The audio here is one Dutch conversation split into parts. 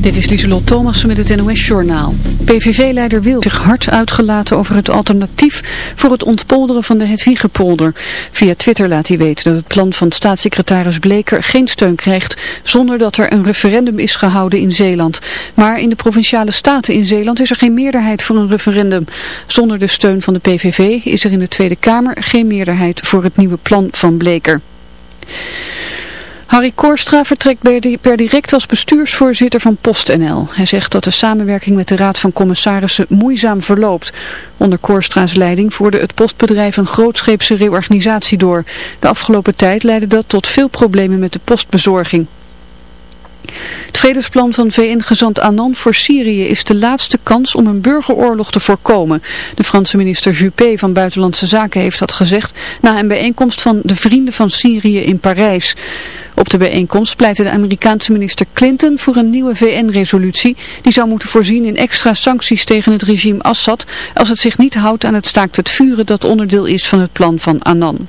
Dit is Lieselot Thomassen met het NOS-journaal. PVV-leider Wil zich hard uitgelaten over het alternatief voor het ontpolderen van de Hedwiegepolder. Via Twitter laat hij weten dat het plan van staatssecretaris Bleker geen steun krijgt zonder dat er een referendum is gehouden in Zeeland. Maar in de provinciale staten in Zeeland is er geen meerderheid voor een referendum. Zonder de steun van de PVV is er in de Tweede Kamer geen meerderheid voor het nieuwe plan van Bleker. Harry Koorstra vertrekt per direct als bestuursvoorzitter van PostNL. Hij zegt dat de samenwerking met de Raad van Commissarissen moeizaam verloopt. Onder Koorstra's leiding voerde het postbedrijf een grootscheepse reorganisatie door. De afgelopen tijd leidde dat tot veel problemen met de postbezorging. Het vredesplan van VN-gezant Annan voor Syrië is de laatste kans om een burgeroorlog te voorkomen. De Franse minister Juppé van Buitenlandse Zaken heeft dat gezegd na een bijeenkomst van de Vrienden van Syrië in Parijs. Op de bijeenkomst pleitte de Amerikaanse minister Clinton voor een nieuwe VN-resolutie die zou moeten voorzien in extra sancties tegen het regime Assad als het zich niet houdt aan het staakt het vuren dat onderdeel is van het plan van Annan.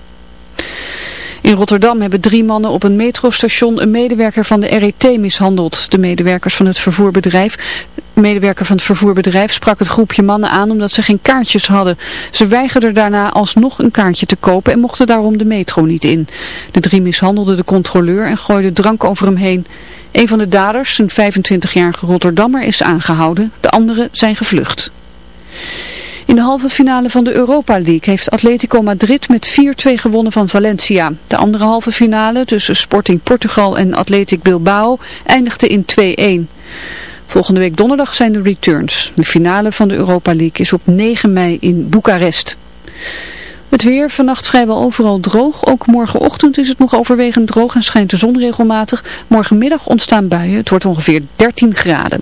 In Rotterdam hebben drie mannen op een metrostation een medewerker van de RET mishandeld. De medewerkers van het vervoerbedrijf, medewerker van het vervoerbedrijf sprak het groepje mannen aan omdat ze geen kaartjes hadden. Ze weigerden daarna alsnog een kaartje te kopen en mochten daarom de metro niet in. De drie mishandelden de controleur en gooiden drank over hem heen. Een van de daders, een 25-jarige Rotterdammer, is aangehouden. De anderen zijn gevlucht. In de halve finale van de Europa League heeft Atletico Madrid met 4-2 gewonnen van Valencia. De andere halve finale tussen Sporting Portugal en Athletic Bilbao eindigde in 2-1. Volgende week donderdag zijn de returns. De finale van de Europa League is op 9 mei in Boekarest. Het weer, vannacht vrijwel overal droog. Ook morgenochtend is het nog overwegend droog en schijnt de zon regelmatig. Morgenmiddag ontstaan buien. Het wordt ongeveer 13 graden.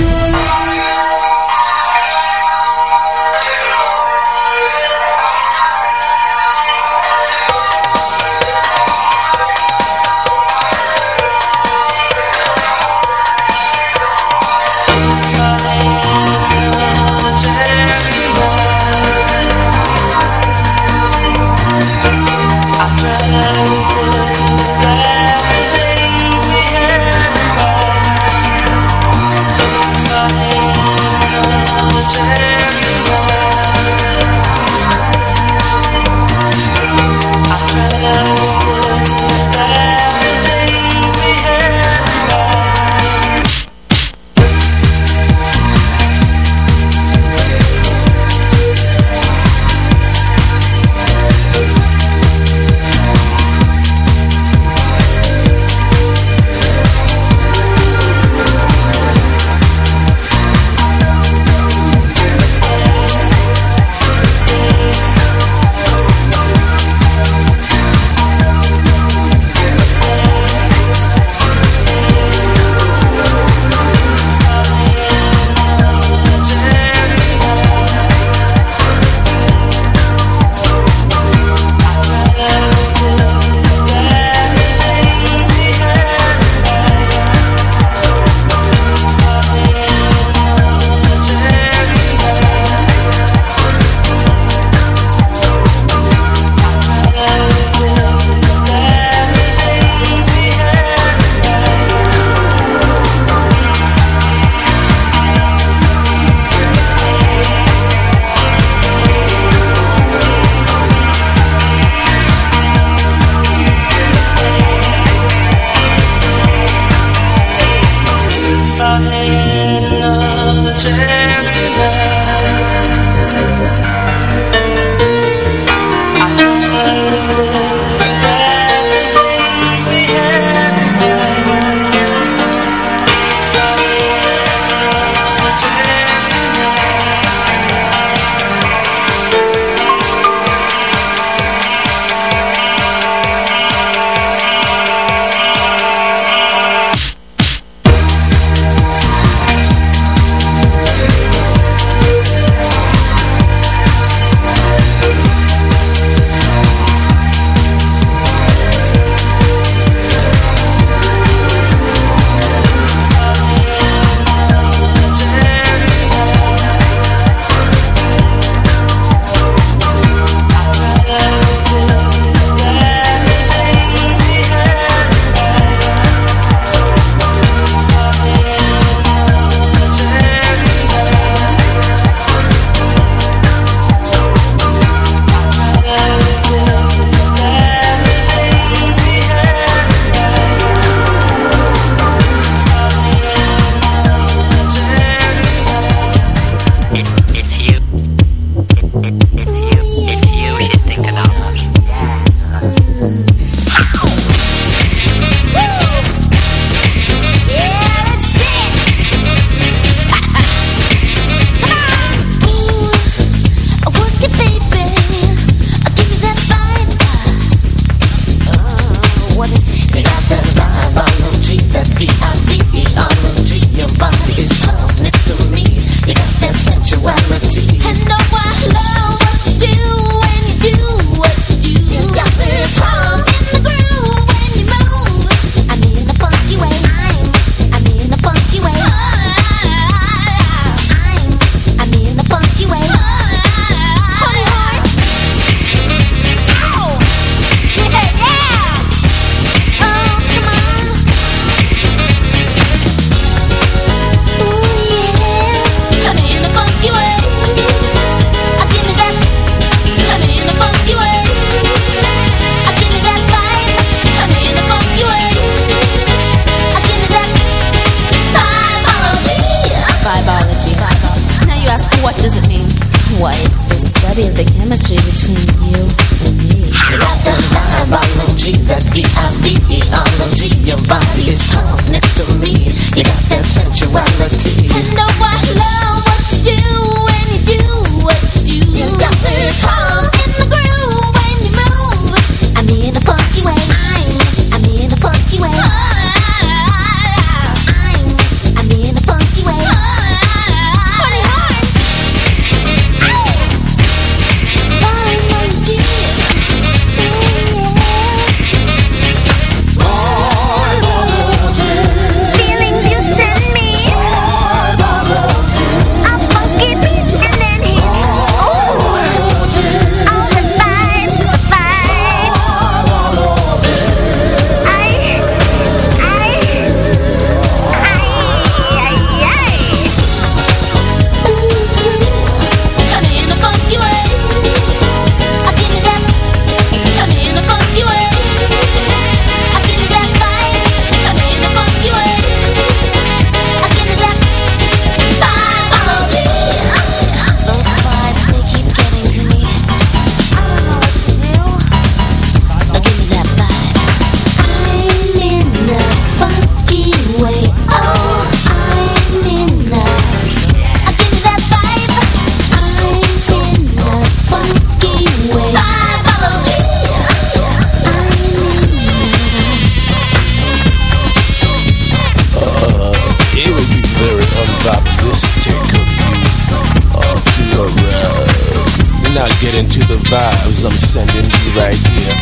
Not get into the vibes I'm sending you right here.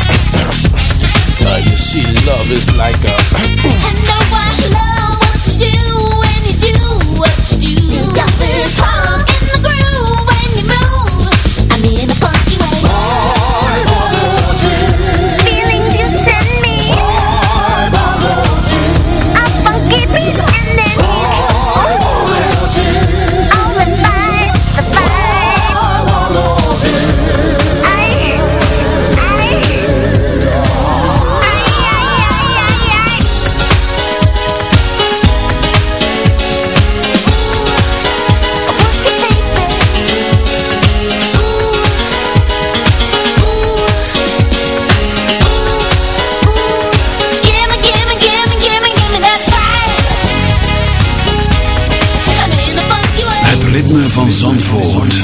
uh, you see, love is like a I love what you do when you do van Zandvoort.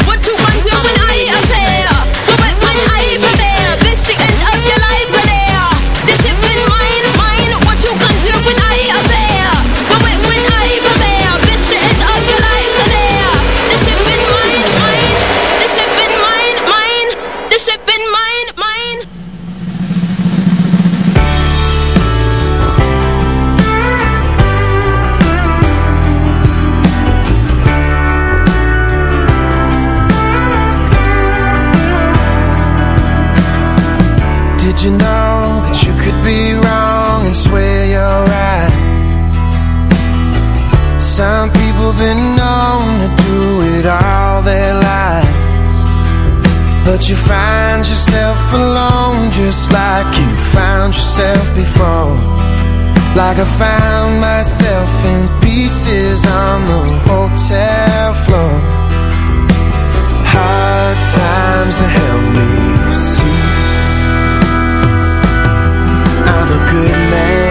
Like I found myself in pieces on the hotel floor. Hard times help me see. I'm a good man.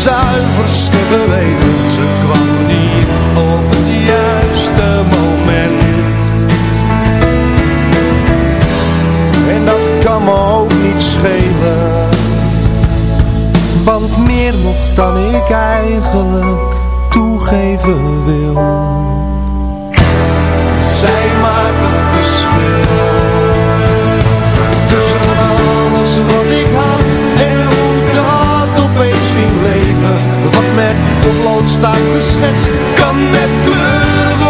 zuiverste geweten. Ze kwam niet op het juiste moment. En dat kan me ook niet schelen. Want meer nog dan ik eigenlijk toegeven wil. Zij maakt het verschil. Tussen alles wat ik had en hoe dat opeens ging leven. Wat met potlood staat geschetst, kan met kleur